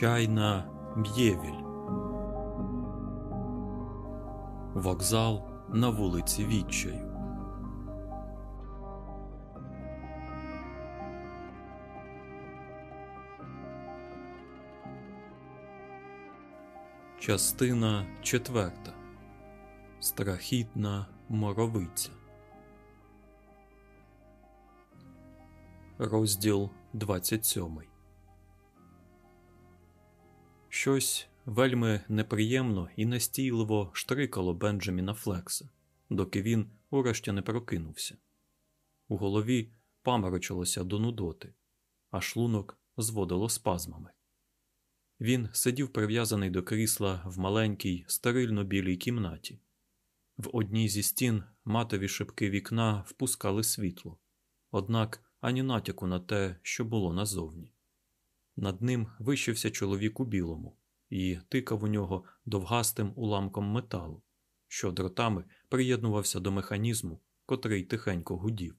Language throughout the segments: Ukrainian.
Чайна Б'євіль. Вокзал на вулиці Відчаю. Частина четверта. Страхітна моровиця. Розділ 27 Щось вельми неприємно і настійливо штрикало Бенджаміна Флекса, доки він урешті не прокинувся. У голові паморочилося до нудоти, а шлунок зводило спазмами. Він сидів прив'язаний до крісла в маленькій, стерильно білій кімнаті. В одній зі стін матові шибки вікна впускали світло, однак ані натяку на те, що було назовні. Над ним вищився чоловік у білому і тикав у нього довгастим уламком металу, що дротами приєднувався до механізму, котрий тихенько гудів.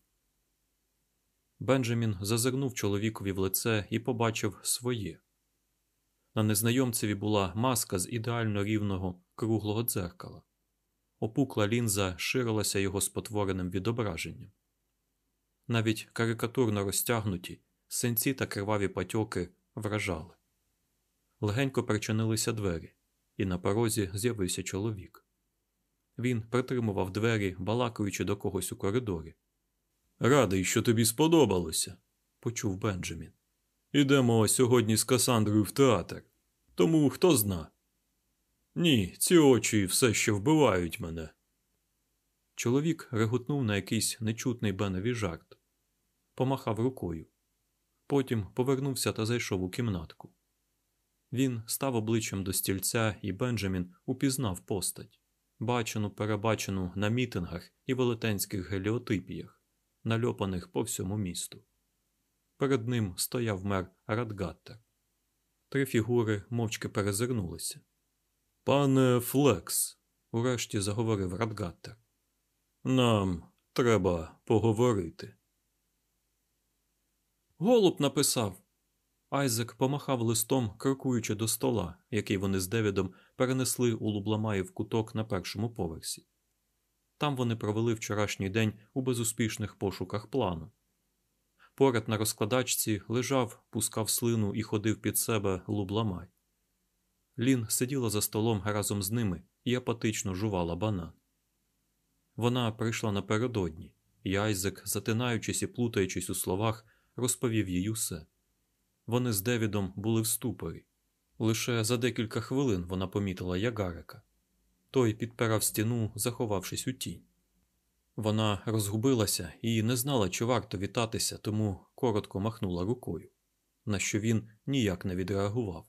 Бенджамін зазирнув чоловікові в лице і побачив своє. На незнайомцеві була маска з ідеально рівного круглого дзеркала. Опукла лінза ширилася його спотвореним відображенням. Навіть карикатурно розтягнуті синці та криваві патьоки вражали. Легенько причинилися двері, і на порозі з'явився чоловік. Він притримував двері, балакаючи до когось у коридорі. Радий, що тобі сподобалося, почув Бенджамін. Ідемо сьогодні з Касандрою в театр. Тому хто зна. Ні, ці очі все ще вбивають мене. Чоловік реготнув на якийсь нечутний Бенові жарт, помахав рукою. Потім повернувся та зайшов у кімнатку. Він став обличчям до стільця, і Бенджамін упізнав постать, бачену, перебачену на мітингах і велетенських геліотипіях, нальопаних по всьому місту. Перед ним стояв мер Радгаттер. Три фігури мовчки перезирнулися. Пане Флекс, урешті заговорив Радгаттер. Нам треба поговорити. Голуб написав. Айзек помахав листом, крокуючи до стола, який вони з Девідом перенесли у Лубламаїв куток на першому поверсі. Там вони провели вчорашній день у безуспішних пошуках плану. Поряд на розкладачці лежав, пускав слину і ходив під себе Лубламай. Лін сиділа за столом разом з ними і апатично жувала банан. Вона прийшла напередодні, і Айзек, затинаючись і плутаючись у словах, розповів їй усе. Вони з Девідом були в ступорі. Лише за декілька хвилин вона помітила Ягарика. Той підпирав стіну, заховавшись у тінь. Вона розгубилася і не знала, чи варто вітатися, тому коротко махнула рукою, на що він ніяк не відреагував.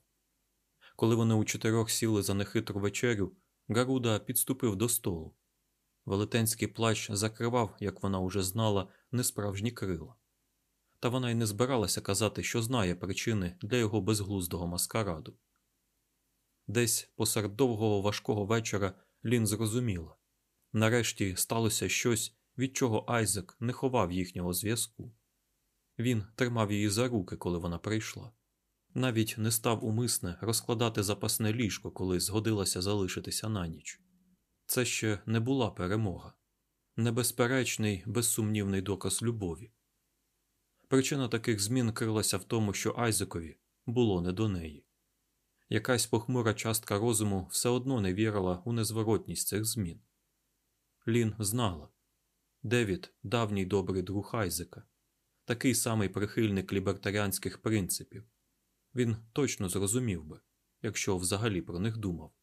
Коли вони у чотирьох сіли за нехитру вечерю, Гаруда підступив до столу. Велетенський плащ закривав, як вона уже знала, несправжні крила. Та вона й не збиралася казати, що знає причини для його безглуздого маскараду. Десь посеред довгого важкого вечора Лін зрозуміла нарешті сталося щось, від чого Айзек не ховав їхнього зв'язку. Він тримав її за руки, коли вона прийшла, навіть не став умисне розкладати запасне ліжко, коли згодилася залишитися на ніч. Це ще не була перемога, небезперечний, безсумнівний доказ любові. Причина таких змін крилася в тому, що Айзекові було не до неї. Якась похмура частка розуму все одно не вірила у незворотність цих змін. Лін знала Девід давній добрий друг Айзека, такий самий прихильник лібертаріанських принципів. Він точно зрозумів би, якщо взагалі про них думав,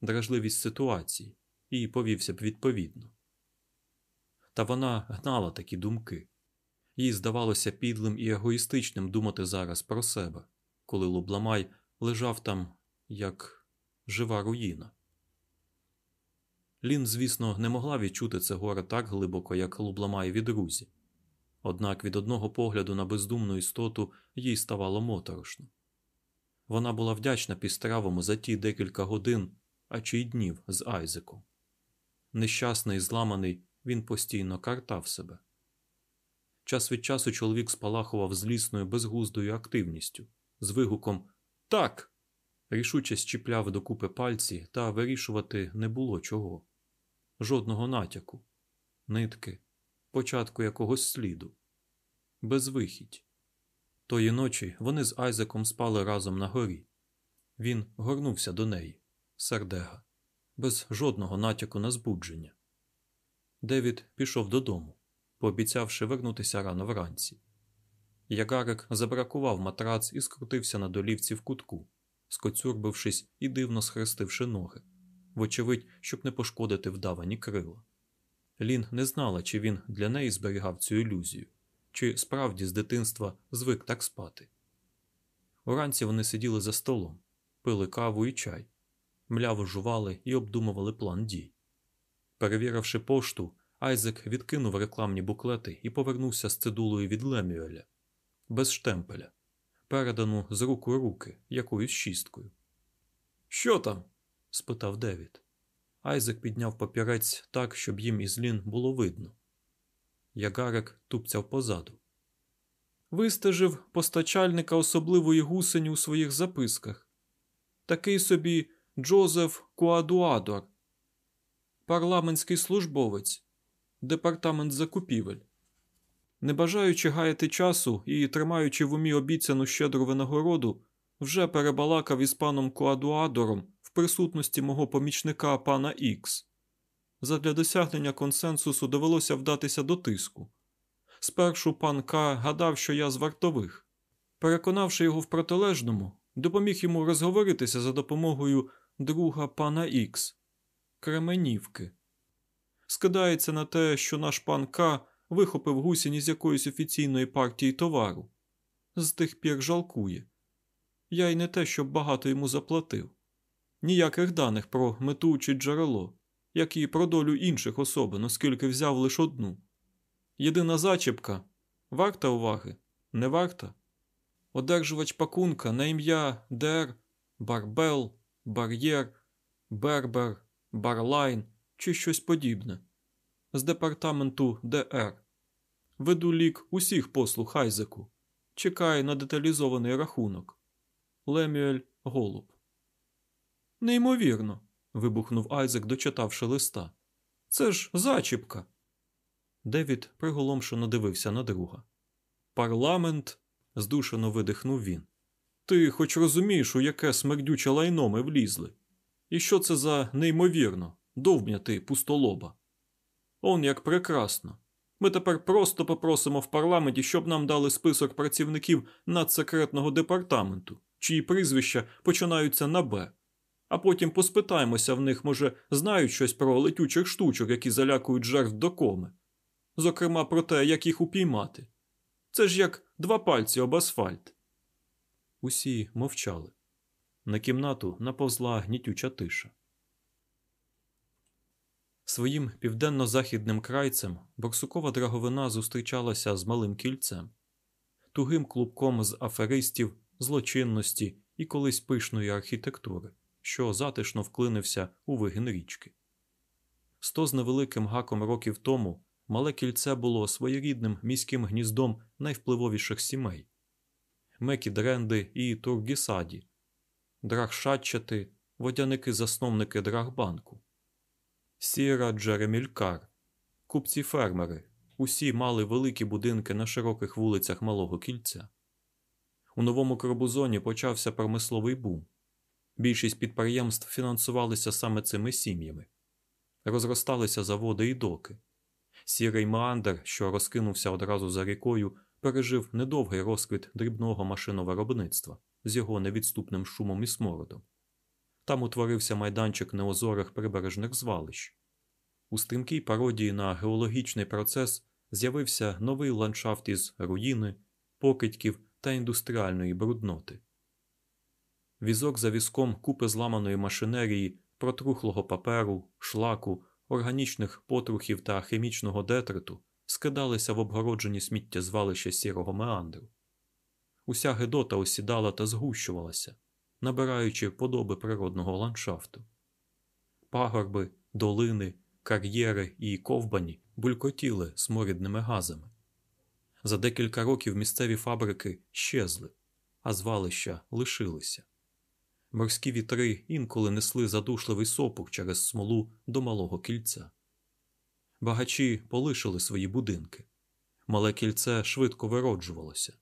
дражливість ситуації і повівся б відповідно. Та вона гнала такі думки. Їй здавалося підлим і егоїстичним думати зараз про себе, коли Лубламай лежав там як жива руїна. Лін, звісно, не могла відчути це горе так глибоко, як Лубламай від Рузі. Однак від одного погляду на бездумну істоту їй ставало моторошно. Вона була вдячна пістравому за ті декілька годин, а чи й днів з Айзеком. Нещасний, зламаний, він постійно картав себе. Час від часу чоловік спалахував злісною безглуздою активністю з вигуком Так! рішуче щіпляв докупи пальці, та вирішувати не було чого. Жодного натяку, нитки, початку якогось сліду, безвихідь. Тої ночі вони з Айзеком спали разом на горі. Він горнувся до неї, сердега, без жодного натяку на збудження. Девід пішов додому, пообіцявши вернутися рано вранці. Ягарик забракував матрац і скрутився на долівці в кутку, скоцюрбившись і дивно схрестивши ноги, вочевидь, щоб не пошкодити вдавані крила. Лін не знала, чи він для неї зберігав цю ілюзію, чи справді з дитинства звик так спати. Уранці вони сиділи за столом, пили каву і чай, мляво жували і обдумували план дій. Перевіривши пошту, Айзек відкинув рекламні буклети і повернувся з цидулою від Лемюеля, без штемпеля, передану з рук у руки якоюсь шісткою. Що там? спитав Девід. Айзек підняв папірець так, щоб їм із Лін було видно. Ягарик тупцяв позаду. Вистежив постачальника особливої гусені у своїх записках. Такий собі Джозеф Куадуадор, парламентський службовець, департамент закупівель. Не бажаючи гаяти часу і тримаючи в умі обіцяну щедру винагороду, вже перебалакав із паном Куадуадором в присутності мого помічника пана Ікс. Задля досягнення консенсусу довелося вдатися до тиску. Спершу пан К гадав, що я з вартових. Переконавши його в протилежному, допоміг йому розговоритися за допомогою друга пана Ікс Кременівки. Скидається на те, що наш пан К вихопив гусінь із якоїсь офіційної партії товару. З тих пір жалкує. Я й не те, щоб багато йому заплатив. Ніяких даних про мету чи джерело, як і про долю інших особин, оскільки взяв лише одну. Єдина зачіпка варта уваги, не варта. Одержувач пакунка на ім'я Дер, Барбел, Бар'єр, Бербер, Барлайн чи щось подібне. З департаменту ДР. Веду лік усіх послуг Айзеку. Чекає на деталізований рахунок. Лемюель Голуб. Неймовірно. вибухнув Айзек, дочитавши листа. Це ж зачіпка. Девід приголомшено дивився на друга. Парламент. здушено видихнув він. Ти хоч розумієш, у яке смердюче лайно ми влізли? І що це за неймовірно, довбняти пустолоба? Он як прекрасно. Ми тепер просто попросимо в парламенті, щоб нам дали список працівників надсекретного департаменту, чиї прізвища починаються на Б. А потім поспитаємося в них, може, знають щось про летючих штучок, які залякують жертв до коми. Зокрема, про те, як їх упіймати. Це ж як два пальці об асфальт. Усі мовчали. На кімнату наповзла гнітюча тиша. Своїм південно-західним крайцем борсукова драговина зустрічалася з малим кільцем, тугим клубком з аферистів, злочинності і колись пишної архітектури, що затишно вклинився у вигін річки. Сто з невеликим гаком років тому мале кільце було своєрідним міським гніздом найвпливовіших сімей Мекі Дренди і Тургісаді, Драхшатчати, водяники-засновники Драхбанку. Сіра Джеремількар, купці фермери, усі мали великі будинки на широких вулицях Малого Кільця. У новому Корбузоні почався промисловий бум. Більшість підприємств фінансувалися саме цими сім'ями, розросталися заводи і доки. Сірий Меандр, що розкинувся одразу за рікою, пережив недовгий розквіт дрібного машиновиробництва з його невідступним шумом і смородом. Там утворився майданчик неозорих прибережних звалищ. У стрімкій пародії на геологічний процес з'явився новий ландшафт із руїни, покидьків та індустріальної брудноти. Візок за візком купи зламаної машинерії, протрухлого паперу, шлаку, органічних потрухів та хімічного детриту скидалися в обгороджені сміттєзвалища сірого меандру. Уся гедота осідала та згущувалася набираючи подоби природного ландшафту. Пагорби, долини, кар'єри і ковбані булькотіли сморідними газами. За декілька років місцеві фабрики щезли, а звалища лишилися. Морські вітри інколи несли задушливий сопух через смолу до малого кільця. Багачі полишили свої будинки. Мале кільце швидко вироджувалося,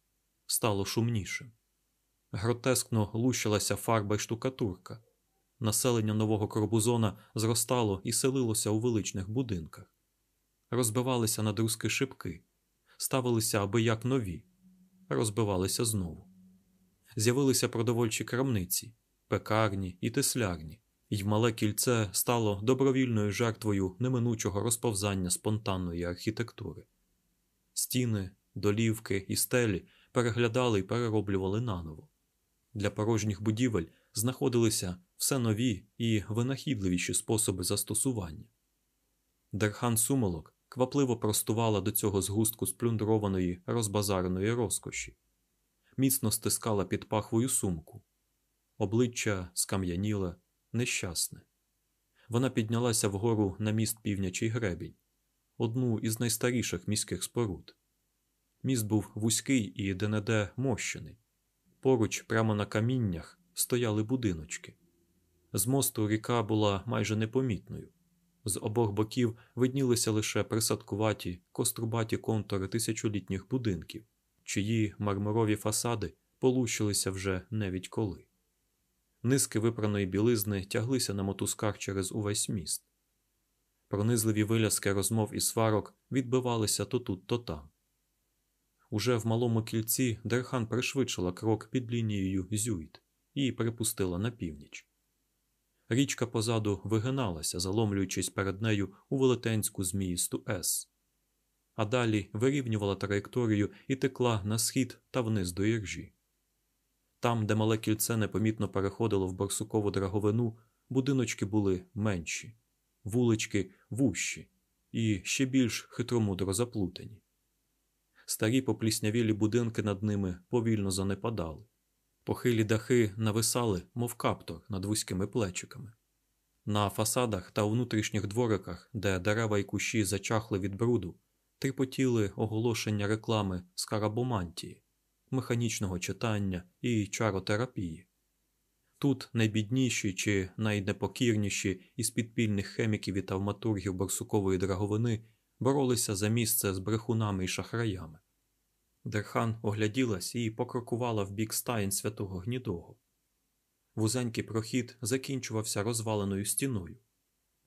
стало шумнішим. Гротескно лущилася фарба й штукатурка. Населення нового Корбузона зростало і селилося у величних будинках. Розбивалися на друзки шибки, ставилися аби як нові, розбивалися знову. З'явилися продовольчі крамниці, пекарні і теслярні, і мале кільце стало добровільною жертвою неминучого розповзання спонтанної архітектури. Стіни, долівки і стелі переглядали і перероблювали наново. Для порожніх будівель знаходилися все нові і винахідливіші способи застосування. Дерхан Сумолок квапливо простувала до цього згустку сплюндрованої розбазареної розкоші, міцно стискала під пахвою сумку, обличчя скам'яніле, нещасне. Вона піднялася вгору на міст півнячий гребінь, одну із найстаріших міських споруд. Міст був вузький і де-не-де мощений. Поруч, прямо на каміннях, стояли будиночки. З мосту ріка була майже непомітною. З обох боків виднілися лише присадкуваті, кострубаті контури тисячолітніх будинків, чиї мармурові фасади полущилися вже невідь коли. Низки випраної білизни тяглися на мотузках через увесь міст. Пронизливі виляски розмов і сварок відбивалися то тут, то там. Уже в малому кільці Дерхан пришвидшила крок під лінією Зюйд і припустила на північ. Річка позаду вигиналася, заломлюючись перед нею у велетенську зміїсту С, а далі вирівнювала траєкторію і текла на схід та вниз до Іржі. Там, де мале кільце непомітно переходило в барсукову драговину, будиночки були менші, вулички вущі і ще більш хитромудро заплутані. Старі попліснявілі будинки над ними повільно занепадали. Похилі дахи нависали, мов каптор над вузькими плечиками. На фасадах та внутрішніх двориках, де дерева й кущі зачахли від бруду, тріпотіли оголошення реклами скарабомантії, механічного читання і чаротерапії. Тут найбідніші чи найнепокірніші із підпільних хеміків і тавматургів борсукової драговини боролися за місце з брехунами і шахраями. Дерхан огляділась і покрокувала в бік стаєнь святого гнідого. Вузенький прохід закінчувався розваленою стіною.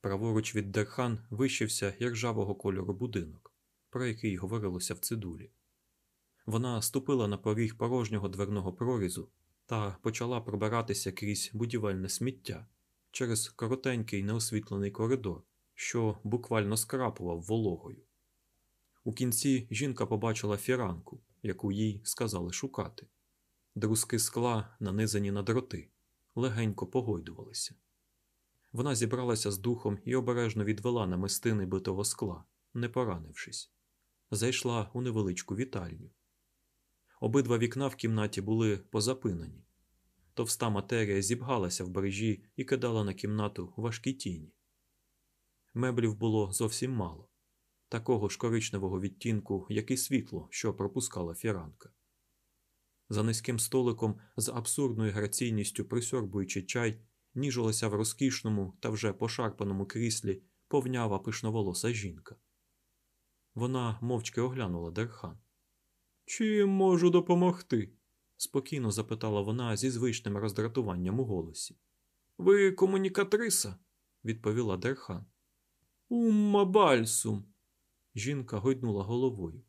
Праворуч від Дерхан вивищився іржавого кольору будинок, про який говорилося в цидулі. Вона ступила на поріг порожнього дверного прорізу та почала пробиратися крізь будівельне сміття через коротенький неосвітлений коридор, що буквально скрапував вологою. У кінці жінка побачила фіранку, яку їй сказали шукати. Друзки скла, нанизані на дроти, легенько погойдувалися. Вона зібралася з духом і обережно відвела намистини битого скла, не поранившись. Зайшла у невеличку вітальню. Обидва вікна в кімнаті були позапинені. Товста матерія зібгалася в бережі і кидала на кімнату важкі тіні. Меблів було зовсім мало такого ж коричневого відтінку, як і світло, що пропускала фіранка. За низьким столиком з абсурдною граційністю присьорбуючи чай, ніжилася в розкішному та вже пошарпаному кріслі повнява пишноволоса жінка. Вона мовчки оглянула Дерхан. Чим можу допомогти? спокійно запитала вона зі звичним роздратуванням у голосі. Ви комунікатриса, відповіла Дерхан. Умма бальсум. Жінка гойднула головою.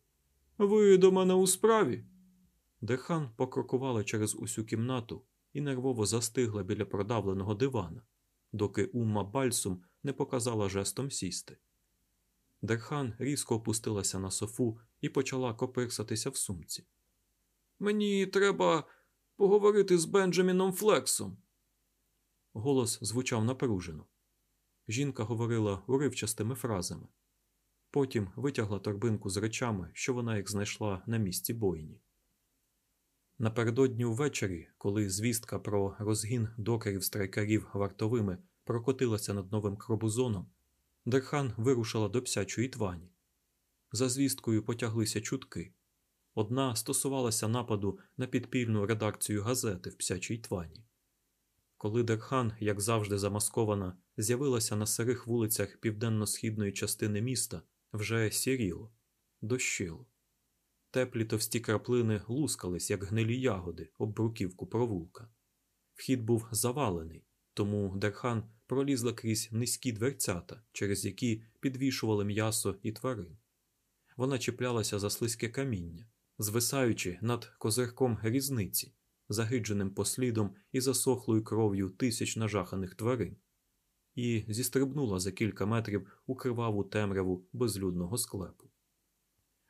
Ви до мене у справі? Дерхан покрокувала через усю кімнату і нервово застигла біля продавленого дивана, доки Умма Бальсум не показала жестом сісти. Дерхан різко опустилася на софу і почала копирсатися в сумці. Мені треба поговорити з Бенджаміном Флексом. Голос звучав напружено. Жінка говорила уривчастими фразами. Потім витягла торбинку з речами, що вона їх знайшла на місці бойні. Напередодні ввечері, коли звістка про розгін докерів страйкарів вартовими прокотилася над новим кробузоном, Дерхан вирушила до псячої твані. За звісткою потяглися чутки. Одна стосувалася нападу на підпільну редакцію газети в псячій твані. Коли Дерхан, як завжди замаскована, з'явилася на сирих вулицях південно-східної частини міста, вже сіріло, дощило. Теплі товсті краплини лускались, як гнилі ягоди, об бруківку провулка. Вхід був завалений, тому Дерхан пролізла крізь низькі дверцята, через які підвішували м'ясо і тварин. Вона чіплялася за слизьке каміння, звисаючи над козирком різниці, загидженим послідом і засохлою кров'ю тисяч нажаханих тварин, і зістрибнула за кілька метрів у криваву темряву безлюдного склепу.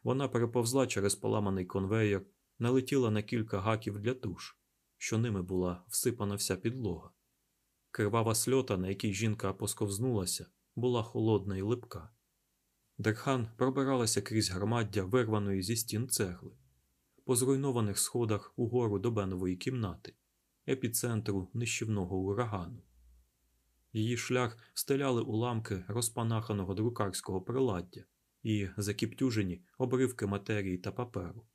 Вона переповзла через поламаний конвеєр, налетіла на кілька гаків для туш, що ними була всипана вся підлога. Кривава сльота, на якій жінка посковзнулася, була холодна і липка. Дерхан пробиралася крізь громаддя вирваної зі стін цегли, по зруйнованих сходах угору до Бенової кімнати, епіцентру нищівного урагану. Її шлях стеляли уламки розпанаханого друкарського приладдя і закіптюжені обривки матерії та паперу.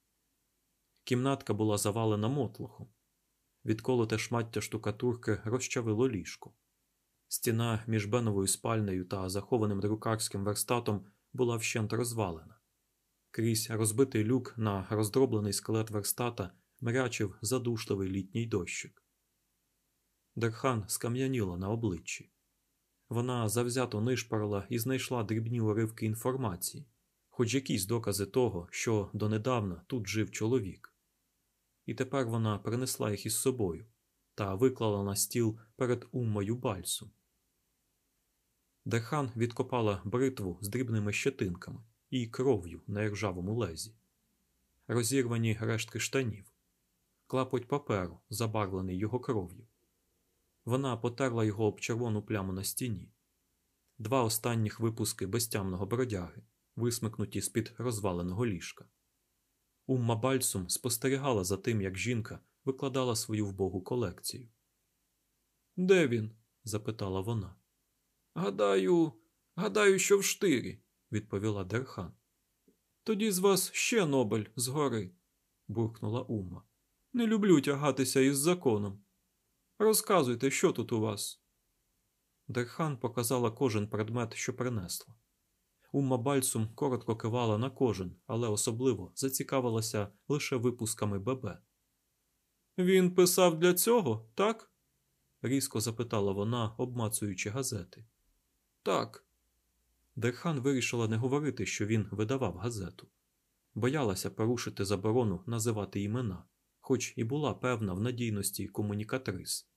Кімнатка була завалена мотлохом. Відколоте шмаття штукатурки розчавило ліжко. Стіна між Беновою спальнею та захованим друкарським верстатом була вщент розвалена. Крізь розбитий люк на роздроблений скелет верстата мрячив задушливий літній дощик. Дерхан скам'яніла на обличчі. Вона завзято нишпорила і знайшла дрібні уривки інформації, хоч якісь докази того, що донедавна тут жив чоловік. І тепер вона принесла їх із собою та виклала на стіл перед Уммою Бальсум. Дерхан відкопала бритву з дрібними щетинками і кров'ю на іржавому лезі, розірвані рештки штанів, клапоть паперу, забарвлений його кров'ю. Вона потерла його об червону пляму на стіні, два останніх випуски безтямного бродяги, висмикнуті з під розваленого ліжка. Умма Бальсум спостерігала за тим, як жінка викладала свою вбогу колекцію. Де він? запитала вона. Гадаю, гадаю, що в штирі, відповіла Дерхан. Тоді з вас ще Нобель згори, буркнула Умма. Не люблю тягатися із законом. Розказуйте, що тут у вас. Дерхан показала кожен предмет, що принесла. Умма Бальсум коротко кивала на кожен, але особливо зацікавилася лише випусками ББ. Він писав для цього, так? різко запитала вона, обмацуючи газети. Так. Дерхан вирішила не говорити, що він видавав газету. Боялася порушити заборону називати імена, хоч і була певна в надійності комунікатрис.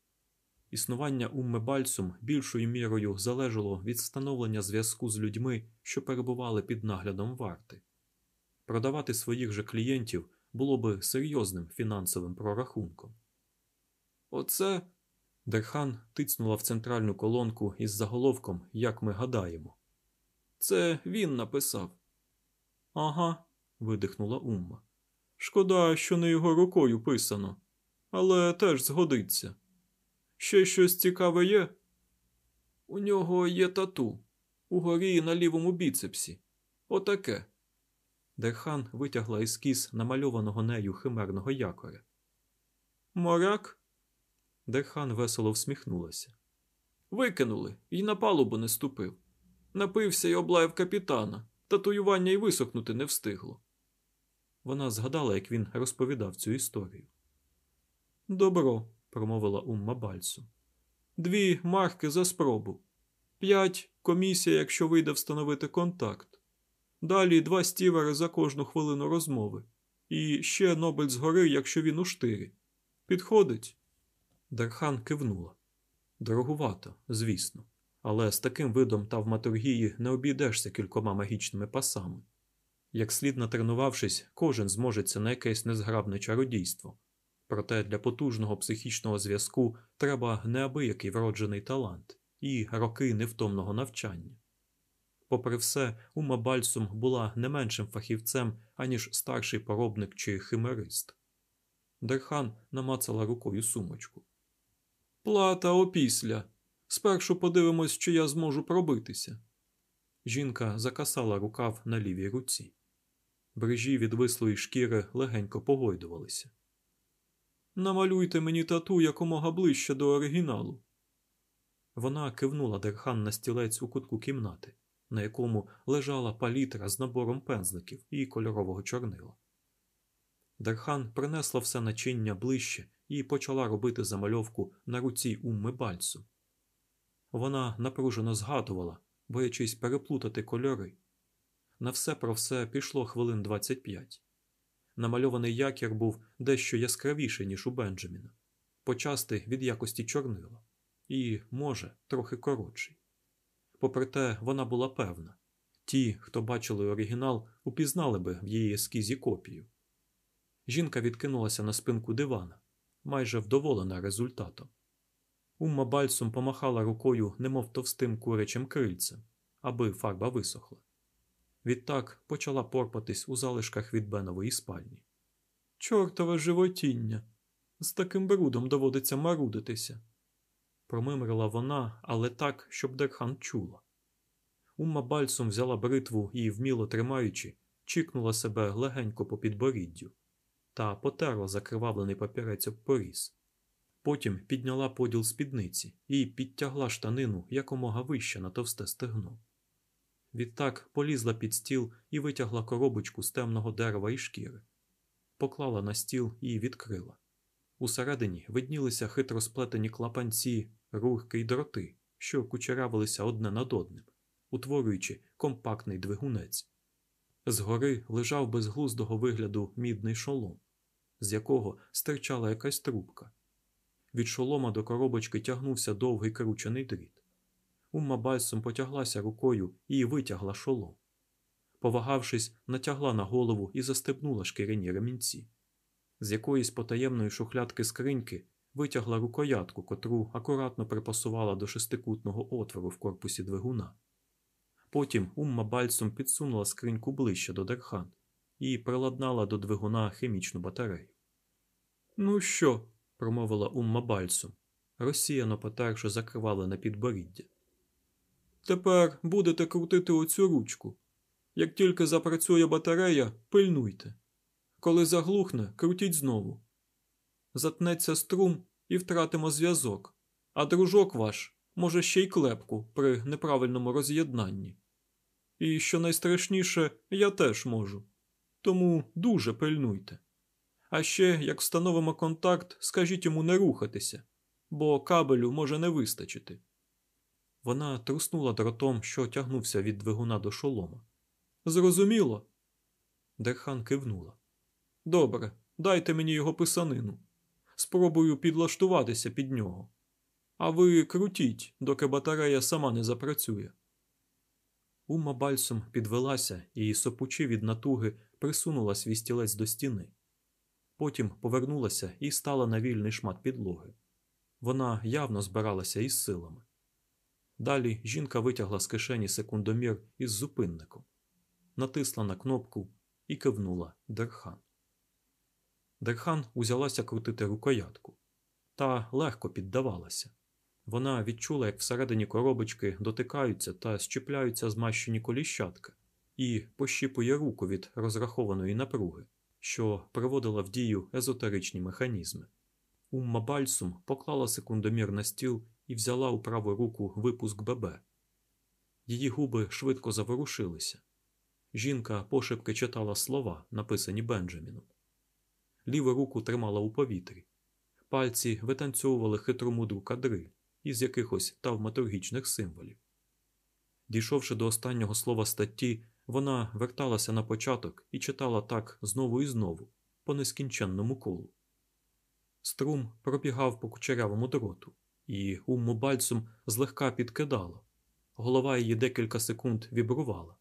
Існування Умми Бальсум більшою мірою залежало від встановлення зв'язку з людьми, що перебували під наглядом варти. Продавати своїх же клієнтів було би серйозним фінансовим прорахунком. Оце. Дерхан тицнула в центральну колонку із заголовком Як ми гадаємо. Це він написав. Ага, видихнула Умма. Шкода, що не його рукою писано, але теж згодиться. Ще щось цікаве є? У нього є тату угорі на лівому біцепсі. Отаке. Дерхан витягла ескіз намальованого нею химерного якоря. Моряк? Дерхан весело всміхнулася. Викинули і на палубу не ступив. Напився і облаяв капітана. Татуювання й висохнути не встигло. Вона згадала, як він розповідав цю історію. Добро, промовила Умма Бальсум. Дві марки за спробу. П'ять комісія, якщо вийде встановити контакт. Далі два стівери за кожну хвилину розмови. І ще Нобель згори, якщо він у штирі. Підходить? Дархан кивнула. Дорогувато, звісно, але з таким видом тавматургії не обійдешся кількома магічними пасами. Як слід натренувавшись, кожен зможеться на якесь незграбне чародійство. Проте для потужного психічного зв'язку треба неабиякий вроджений талант і роки невтомного навчання. Попри все, Умма Бальсум була не меншим фахівцем, аніж старший поробник чи химерист. Дерхан намацала рукою сумочку. Плата опісля. Спершу подивимось, чи я зможу пробитися. Жінка закасала рукав на лівій руці. Брижі відвислої шкіри легенько погойдувалися. Намалюйте мені тату якомога ближче до оригіналу. Вона кивнула Дерхан на стілець у кутку кімнати, на якому лежала палітра з набором пензликів і кольорового чорнила. Дерхан принесла все начиння ближче і почала робити замальовку на руці Умми Бальсум. Вона напружено згадувала, боячись переплутати кольори. На все про все пішло хвилин 25. Намальований якір був дещо яскравіший, ніж у Бенджаміна, почасти від якості чорнила, і, може, трохи коротший. Попри те, вона була певна ті, хто бачили оригінал, упізнали би в її ескізі копію. Жінка відкинулася на спинку дивана, майже вдоволена результатом. Умма Бальсум помахала рукою, немов товстим курячим крильцем, аби фарба висохла. Відтак почала порпатись у залишках від Бенової спальні. Чортове животіння! З таким брудом доводиться марудитися, промимрила вона, але так, щоб Дерхан чула. Умма Бальсум взяла бритву і, вміло тримаючи, чікнула себе легенько по підборіддю та потерла закривавлений папірець об поріз. Потім підняла поділ спідниці і підтягла штанину якомога вище на товсте стегно. Відтак полізла під стіл і витягла коробочку з темного дерева і шкіри, поклала на стіл і відкрила. Усередині виднілися хитро сплетені клапанці, рурки й дроти, що кучеравилися одне над одним, утворюючи компактний двигунець. Згори лежав безглуздого вигляду мідний шолом, з якого стирчала якась трубка. Від шолома до коробочки тягнувся довгий кручений дріт. Умма бальсом потяглася рукою і витягла шолом. Повагавшись, натягла на голову і застебнула шкіряні ремінці. З якоїсь потаємної шухлядки скриньки витягла рукоятку, котру акуратно припасувала до шестикутного отвору в корпусі двигуна. Потім Умма Бальсум підсунула скриньку ближче до Дерхан і приладнала до двигуна хімічну батарею. Ну що? Промовила Умма Бальсум, розсіяно потерши закривавлене підборіддя. Тепер будете крутити оцю ручку. Як тільки запрацює батарея, пильнуйте. Коли заглухне, крутіть знову. Затнеться струм і втратимо зв'язок, а дружок ваш може ще й клепку при неправильному роз'єднанні. І що найстрашніше, я теж можу. Тому дуже пильнуйте. А ще, як встановимо контакт, скажіть йому не рухатися, бо кабелю може не вистачити. Вона труснула дротом, що тягнувся від двигуна до шолома. Зрозуміло. Дерхан кивнула. Добре, дайте мені його писанину. Спробую підлаштуватися під нього. А ви крутіть, доки батарея сама не запрацює. Ума бальсом підвелася і, сопучи від натуги, присунула свій стілець до стіни. Потім повернулася і стала на вільний шмат підлоги. Вона явно збиралася із силами. Далі жінка витягла з кишені секундомір із зупинником, натисла на кнопку і кивнула Дерхан. Дерхан узялася крутити рукоятку, та легко піддавалася. Вона відчула, як всередині коробочки дотикаються та щепляються змащені коліщатка, і пощіпує руку від розрахованої напруги, що приводила в дію езотеричні механізми. Умма Бальсум поклала секундомір на стіл і взяла у праву руку випуск ББ. Її губи швидко заворушилися. Жінка пошепки читала слова, написані Бенджаміном. Ліву руку тримала у повітрі, пальці витанцьовували хитромудру кадри із якихось тавматургічних символів. Дійшовши до останнього слова статті, вона верталася на початок і читала так знову і знову, по нескінченному колу. Струм пробігав по кучерявому дроту, і умму бальцем злегка підкидало. Голова її декілька секунд вібрувала.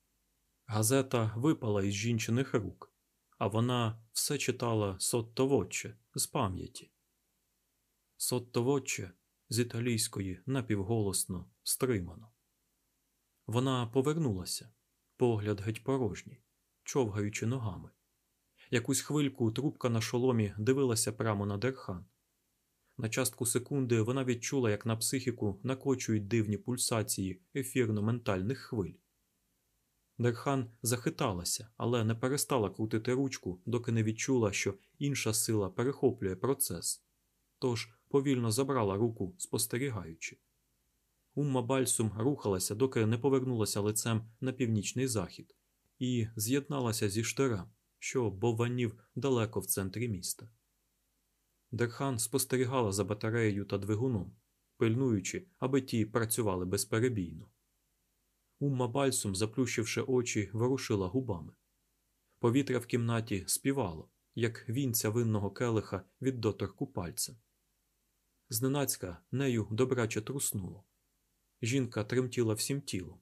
Газета випала із жінчиних рук, а вона все читала соттовоче з пам'яті. Соттовоче з італійської напівголосно стримано. Вона повернулася, погляд геть порожній, човгаючи ногами. Якусь хвильку трубка на шоломі дивилася прямо на дерхан. На частку секунди вона відчула, як на психіку накочують дивні пульсації ефірно-ментальних хвиль. Дерхан захиталася, але не перестала крутити ручку, доки не відчула, що інша сила перехоплює процес тож повільно забрала руку, спостерігаючи. Умма Бальсум рухалася, доки не повернулася лицем на північний захід, і з'єдналася зі штирем, що бовванів далеко в центрі міста. Дерхан спостерігала за батареєю та двигуном, пильнуючи, аби ті працювали безперебійно. Умма Бальсум, заплющивши очі, ворушила губами. Повітря в кімнаті співало, як вінця винного келиха від доторку пальця. Зненацька нею добряче труснуло. Жінка тремтіла всім тілом.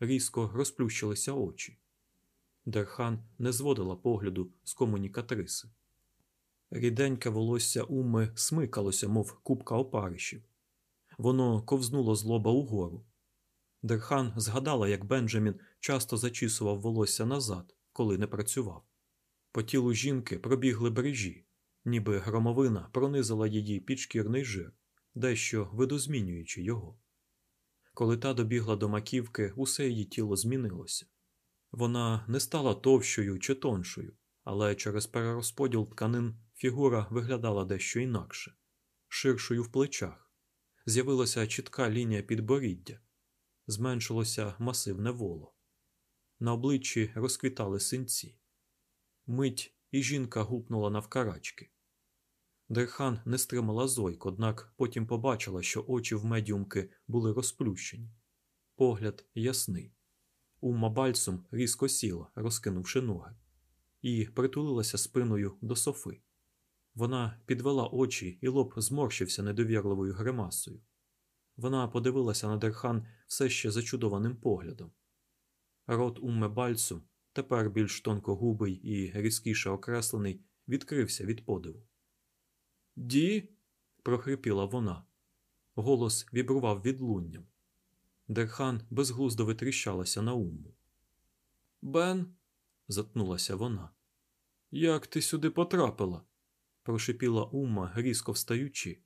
Різко розплющилися очі. Дерхан не зводила погляду з комунікатриси. Ріденьке волосся Умми смикалося, мов купка опаришів. Воно ковзнуло з лоба угору. Дерхан згадала, як Бенджамін часто зачісував волосся назад, коли не працював. По тілу жінки пробігли брижі, ніби громовина пронизила її підшкірний жир, дещо видозмінюючи його. Коли та добігла до маківки, усе її тіло змінилося. Вона не стала товщою чи тоншою, але через перерозподіл тканин фігура виглядала дещо інакше, ширшою в плечах. З'явилася чітка лінія підборіддя, зменшилося масивне воло. На обличчі розквітали синці. Мить і жінка гупнула навкарачки. Дерхан не стримала зойк, однак потім побачила, що очі в медіумки були розплющені. Погляд ясний. Умма Бальсум різко сіла, розкинувши ноги, і притулилася спиною до софи. Вона підвела очі, і лоб зморщився недовірливою гримасою. Вона подивилася на Дерхан все ще зачудованим поглядом. Рот Умми Бальсум, тепер більш тонкогубий і різкіше окреслений, відкрився від подиву. Ді. прохрипіла вона. Голос вібрував відлунням. Дерхан безглуздо витріщалася на Умму. Бен, затнулася вона. Як ти сюди потрапила? прошипіла Умма, різко встаючи.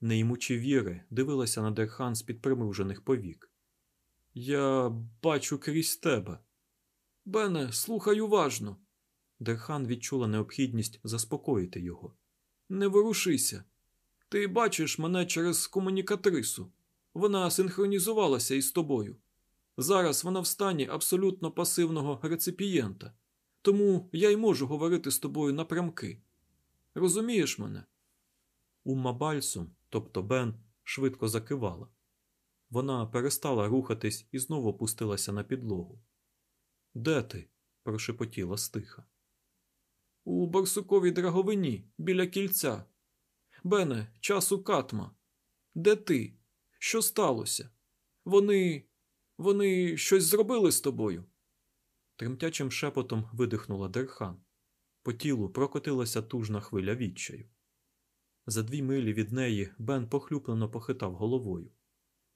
Не ймучи віри, дивилася на Дерхан з під примружених повік. Я бачу крізь тебе. Бене, слухай уважно. Дерхан відчула необхідність заспокоїти його. Не ворушися. Ти бачиш мене через комунікатрису. Вона синхронізувалася із тобою. Зараз вона в стані абсолютно пасивного реципієнта, тому я й можу говорити з тобою напрямки. Розумієш мене? Умма Бальсум, тобто Бен, швидко закивала. Вона перестала рухатись і знову опустилася на підлогу. Де ти? прошепотіла стиха. У барсуковій драговині, біля кільця. Бене, часу катма. Де ти? Що сталося? Вони. Вони щось зробили з тобою? Тремтячим шепотом видихнула Дерхан. По тілу прокотилася тужна хвиля відчаю. За дві милі від неї Бен похлюплено похитав головою,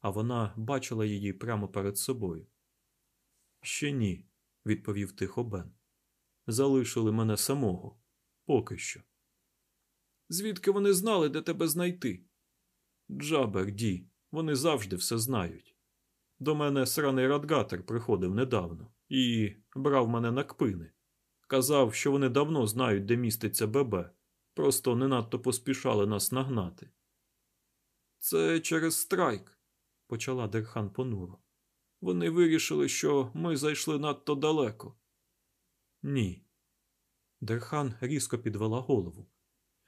а вона бачила її прямо перед собою. Ще ні, відповів тихо Бен. Залишили мене самого. Поки що. Звідки вони знали, де тебе знайти? Джабер, Ді, вони завжди все знають. До мене сраний радгатер приходив недавно і брав мене на кпини. Казав, що вони давно знають, де міститься ББ, просто не надто поспішали нас нагнати. Це через страйк, почала Дерхан понуро. Вони вирішили, що ми зайшли надто далеко. Ні. Дерхан різко підвела голову.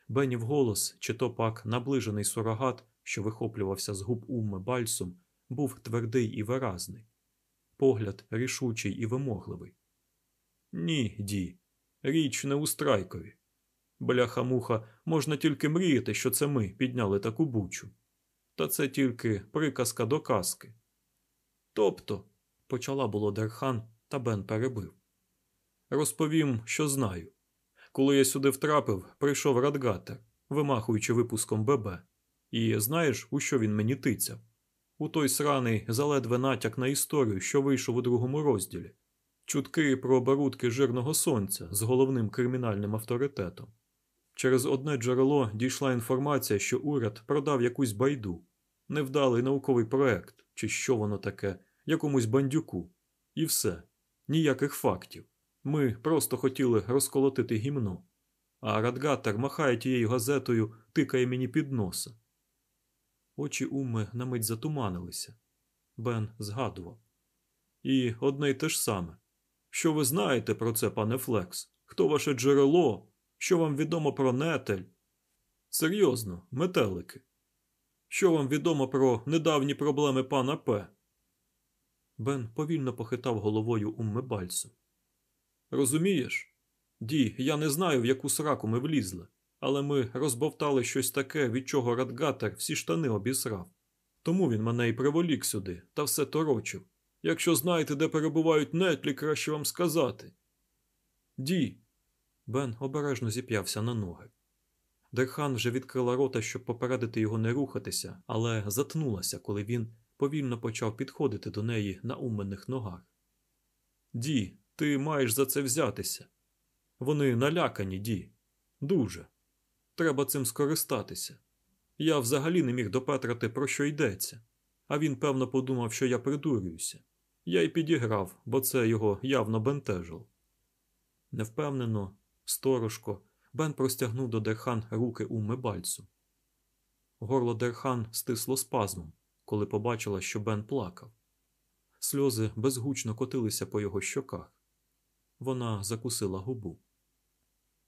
Бенів голос, чи то пак наближений сурогат, що вихоплювався з губ Умми Бальсум, був твердий і виразний, погляд рішучий і вимогливий. Ні, Ді, річ не у страйкові. Бляха-муха, можна тільки мріяти, що це ми підняли таку бучу. Та це тільки приказка до казки. Тобто, почала було Дерхан, та Бен перебив. Розповім, що знаю. Коли я сюди втрапив, прийшов Радгатер, вимахуючи випуском ББ. І знаєш, у що він мені тицяв? У той сраний заледве натяк на історію, що вийшов у другому розділі. Чутки про оборудки жирного сонця з головним кримінальним авторитетом. Через одне джерело дійшла інформація, що уряд продав якусь байду, невдалий науковий проект, чи що воно таке, якомусь бандюку. І все, ніяких фактів. Ми просто хотіли розколотити гімно. а Радгатер махає тією газетою, тикає мені під носа. Очі Умми на мить затуманилися. Бен згадував. І одне й те ж саме. Що ви знаєте про це, пане Флекс? Хто ваше джерело? Що вам відомо про нетель? Серйозно, метелики. Що вам відомо про недавні проблеми пана П? Бен повільно похитав головою Умми Бальсу. Розумієш? Ді, я не знаю, в яку сраку ми влізли, але ми розбовтали щось таке, від чого Радгатер всі штани обісрав. Тому він мене і приволік сюди та все торочив. Якщо знаєте, де перебувають нетлі, краще вам сказати. Ді. Бен обережно зіп'явся на ноги. Дерхан вже відкрила рота, щоб попередити його не рухатися, але затнулася, коли він повільно почав підходити до неї на Умминих ногах. Ді, ти маєш за це взятися. Вони налякані, Ді. Дуже. Треба цим скористатися. Я взагалі не міг допетрати, про що йдеться, а він, певно, подумав, що я придурююся. Я й підіграв, бо це його явно бентежило. Невпевнено, сторожко, Бен простягнув до Дерхан руки Умми Бальсум. Горло Дерхан стисло спазмом, коли побачила, що Бен плакав. Сльози безгучно котилися по його щоках. Вона закусила губу.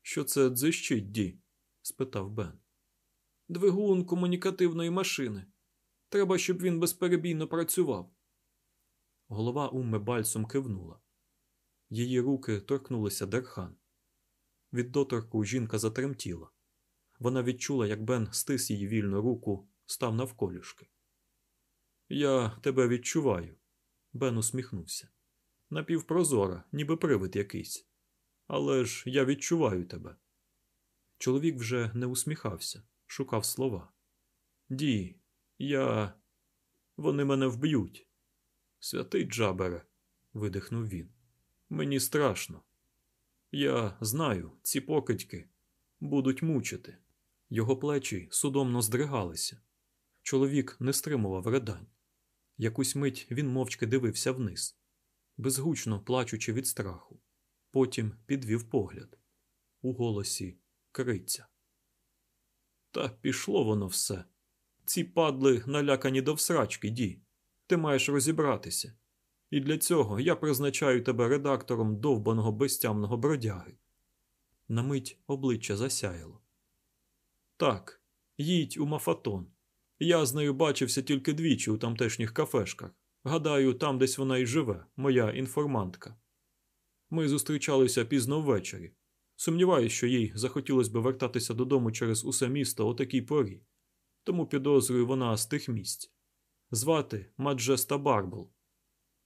Що це дзижчить, Ді? спитав Бен. Двигун комунікативної машини. Треба, щоб він безперебійно працював. Голова Умми Бальсум кивнула. Її руки торкнулися Дерхан. Від доторку жінка затремтіла. Вона відчула, як Бен стис її вільну руку, став навколішки. Я тебе відчуваю. Бен усміхнувся. Напівпрозора, ніби привид якийсь. Але ж я відчуваю тебе. Чоловік вже не усміхався, шукав слова. Ді, я. Вони мене вб'ють. Святий Джабере, видихнув він. Мені страшно. Я знаю, ці покидьки будуть мучити. Його плечі судомно здригалися. Чоловік не стримував ридань. Якусь мить він мовчки дивився вниз, безгучно плачучи від страху. Потім підвів погляд. У голосі криця. Та пішло воно все. Ці падли налякані до всрачки, ді. Ти маєш розібратися. І для цього я призначаю тебе редактором довбаного безтямного бродяги. На мить обличчя засяяло. Так, їдь у Мафатон. Я з нею бачився тільки двічі у тамтешніх кафешках. Гадаю, там десь вона і живе, моя інформантка. Ми зустрічалися пізно ввечері. Сумніваюсь, що їй захотілося б вертатися додому через усе місто о такій порі, тому підозрюю вона з тих місць. Звати Маджеста Барбл.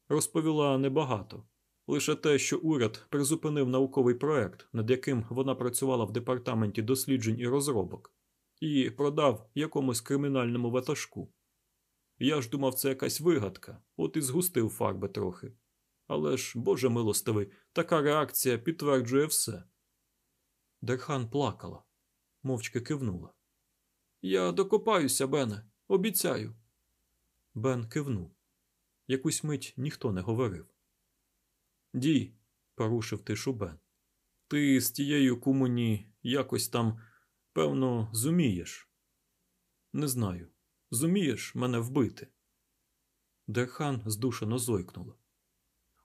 Розповіла небагато, лише те, що уряд призупинив науковий проект, над яким вона працювала в департаменті досліджень і розробок, і продав якомусь кримінальному ватажку. Я ж думав, це якась вигадка, от і згустив фарби трохи. Але ж, Боже милостивий, така реакція підтверджує все. Дерхан плакала, мовчки кивнула. Я докопаюся, Бене, обіцяю. Бен кивнув. Якусь мить ніхто не говорив. Ді, порушив тишу Бен. Ти з тією комуні якось там, певно, зумієш. Не знаю. Зумієш мене вбити. Дерхан здушено зойкнула.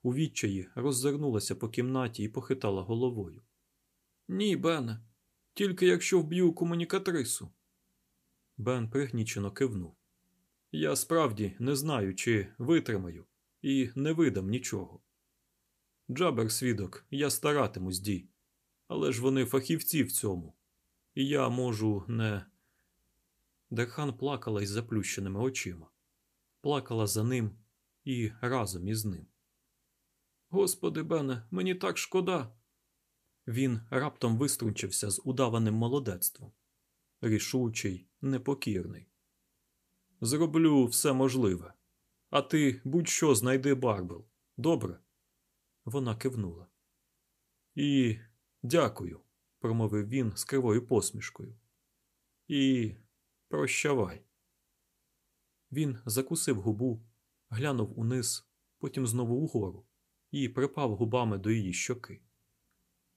У відчаї роззирнулася по кімнаті і похитала головою. Ні, Бене, тільки якщо вб'ю комунікатрису. Бен пригнічено кивнув. Я справді не знаю, чи витримаю, і не видам нічого. Джабер свідок, я старатимусь, але ж вони фахівці в цьому, і я можу не. Дерхан плакала із заплющеними очима, плакала за ним і разом із ним. Господи, Бене, мені так шкода. Він раптом виструнчився з удаваним молодецтвом, рішучий, непокірний. Зроблю все можливе. А ти будь-що знайди Барбел. Добре? Вона кивнула. І дякую, промовив він з кривою посмішкою. І прощавай. Він закусив губу, глянув униз, потім знову угору і припав губами до її щоки.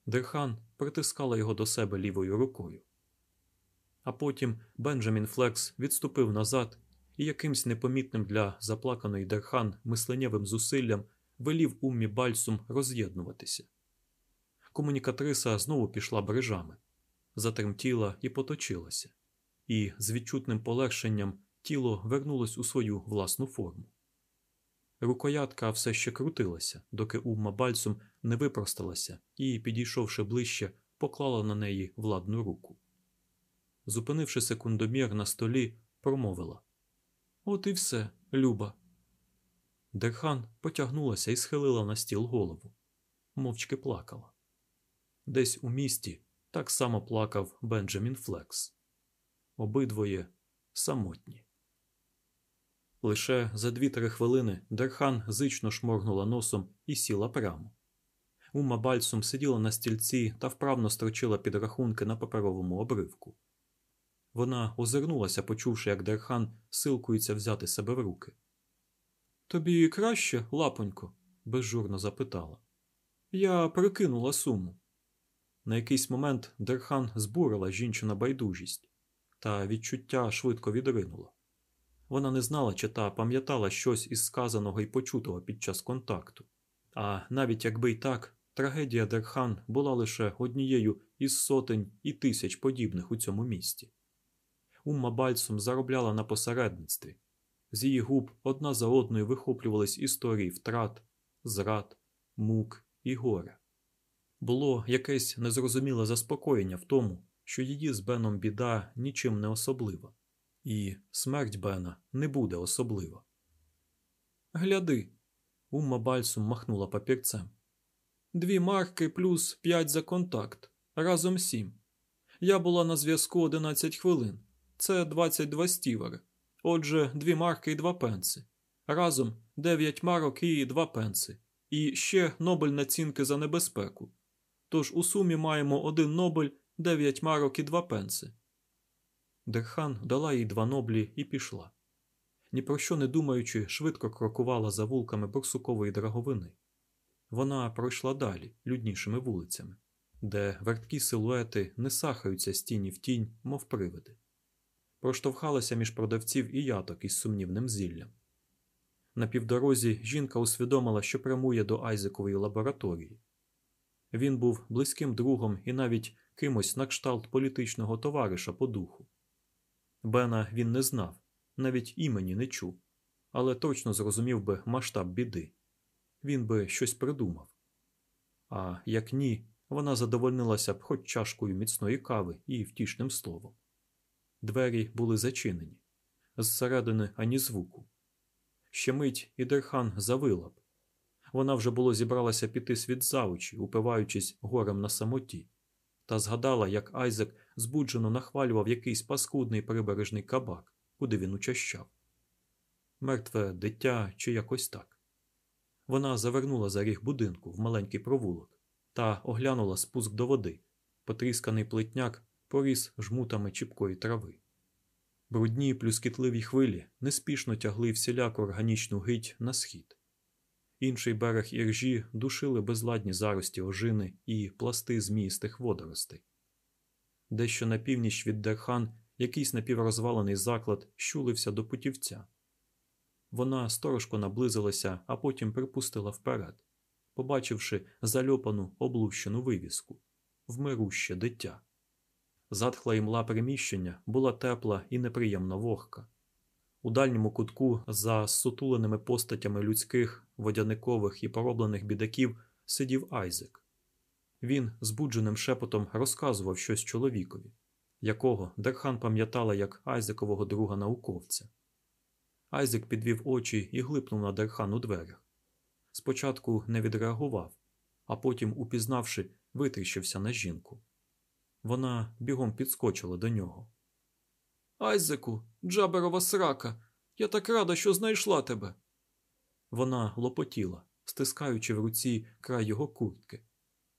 Дерхан притискала його до себе лівою рукою. А потім Бенджамін Флекс відступив назад і якимсь непомітним для заплаканої Дерхан мисленнєвим зусиллям велів уммі бальсум роз'єднуватися. Комунікатриса знову пішла брижами, затремтіла і поточилася, і з відчутним полегшенням тіло вернулось у свою власну форму. Рукоятка все ще крутилася, доки умма бальсум не випросталася і, підійшовши ближче, поклала на неї владну руку. Зупинивши секундомір на столі, промовила От і все, Люба. Дерхан потягнулася і схилила на стіл голову, мовчки плакала. Десь у місті так само плакав Бенджамін Флекс. Обидвоє самотні. Лише за дві-три хвилини Дерхан зично шморгнула носом і сіла прямо. Умма Бальсум сиділа на стільці та вправно строчила підрахунки на паперовому обривку. Вона озирнулася, почувши, як Дерхан силкується взяти себе в руки. Тобі краще, лапонько? безжурно запитала. Я прикинула суму. На якийсь момент Дерхан збурила жінчина байдужість, та відчуття швидко відринуло. Вона не знала, чи та пам'ятала щось із сказаного і почутого під час контакту. А навіть якби й так, трагедія Дерхан була лише однією із сотень і тисяч подібних у цьому місті. Умма Бальсум заробляла на посередництві. З її губ одна за одною вихоплювались історії втрат, зрад, мук і горя. Було якесь незрозуміле заспокоєння в тому, що її з Беном біда нічим не особлива, і смерть Бена не буде особлива. Гляди, Умма Бальсум махнула папірцем. Дві марки плюс п'ять за контакт. Разом сім. Я була на зв'язку 11 хвилин. Це 22 стівери. Отже, дві марки і два пенси. Разом 9 марок і два пенси. І ще нобель націнки за небезпеку. Тож у сумі маємо один нобель, 9 марок і два пенси. Дерхан дала їй два ноблі і пішла. Ні про що не думаючи, швидко крокувала за вулками борсукової драговини. Вона пройшла далі, люднішими вулицями, де верткі силуети не сахаються з тіні в тінь, мов привиди. Проштовхалася між продавців і яток із сумнівним зіллям. На півдорозі жінка усвідомила, що прямує до Айзекової лабораторії. Він був близьким другом і навіть кимось на кшталт політичного товариша по духу. Бена він не знав, навіть імені не чув, але точно зрозумів би масштаб біди. Він би щось придумав. А як ні, вона задовольнилася б хоч чашкою міцної кави і втішним словом. Двері були зачинені, зсередини ані звуку. Ще мить і Дерхан завила б. Вона вже було зібралася піти світ за очі, упиваючись горем на самоті, та згадала, як Айзек збуджено нахвалював якийсь паскудний прибережний кабак, куди він учащав. Мертве дитя чи якось так. Вона завернула за ріг будинку в маленький провулок та оглянула спуск до води, потрісканий плетняк поріс жмутами чіпкої трави. Брудні плюскітливі хвилі неспішно тягли всіляку органічну гить на схід. Інший берег іржі душили безладні зарості ожини і пласти зміїстих водоростей. Дещо на північ від Дерхан якийсь напіврозвалений заклад щулився до путівця. Вона сторожко наблизилася, а потім припустила вперед, побачивши зальопану облущену вивіску Вмируще дитя. Затхла імла приміщення була тепла і неприємно вогка. У дальньому кутку, за зсутуленими постатями людських, водяникових і пороблених бідаків, сидів Айзек. Він збудженим шепотом розказував щось чоловікові, якого Дерхан пам'ятала як Айзекового друга науковця. Айзек підвів очі і глипнув на Дерхан у дверях. Спочатку не відреагував, а потім, упізнавши, витріщився на жінку. Вона бігом підскочила до нього. Айзеку, Джаберова срака, я так рада, що знайшла тебе. Вона лопотіла, стискаючи в руці край його куртки,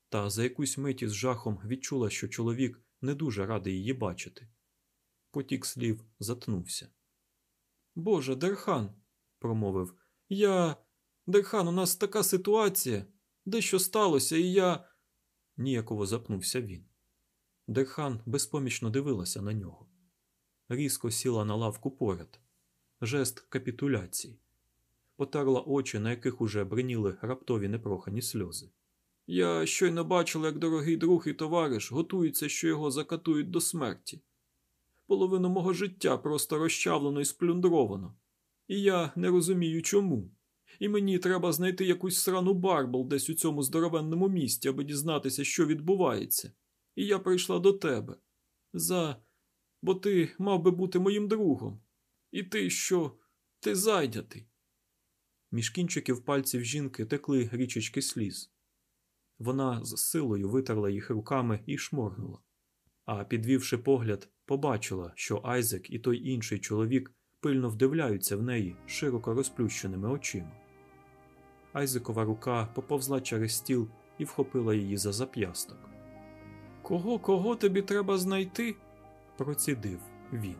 та за якусь мить із жахом відчула, що чоловік не дуже радий її бачити. Потік слів затнувся. Боже, Дерхан, промовив, я. Дерхан, у нас така ситуація. Дещо сталося, і я. ніяково запнувся він. Дерхан безпомічно дивилася на нього. Різко сіла на лавку поряд. Жест капітуляції. Потерла очі, на яких уже бриніли раптові непрохані сльози. Я щойно бачила, як дорогий друг і товариш готується, що його закатують до смерті. Половину мого життя просто розчавлено і сплюндровано. І я не розумію, чому. І мені треба знайти якусь срану барбал десь у цьому здоровенному місті, аби дізнатися, що відбувається. І я прийшла до тебе. За. Бо ти мав би бути моїм другом. І ти що? Ти зайнятий. Між кінчиків пальців жінки текли річечки сліз. Вона з силою витерла їх руками і шморгнула. А підвівши погляд, побачила, що Айзек і той інший чоловік пильно вдивляються в неї широко розплющеними очима. Айзекова рука поповзла через стіл і вхопила її за зап'ясток. Кого, кого тобі треба знайти? Процідив він.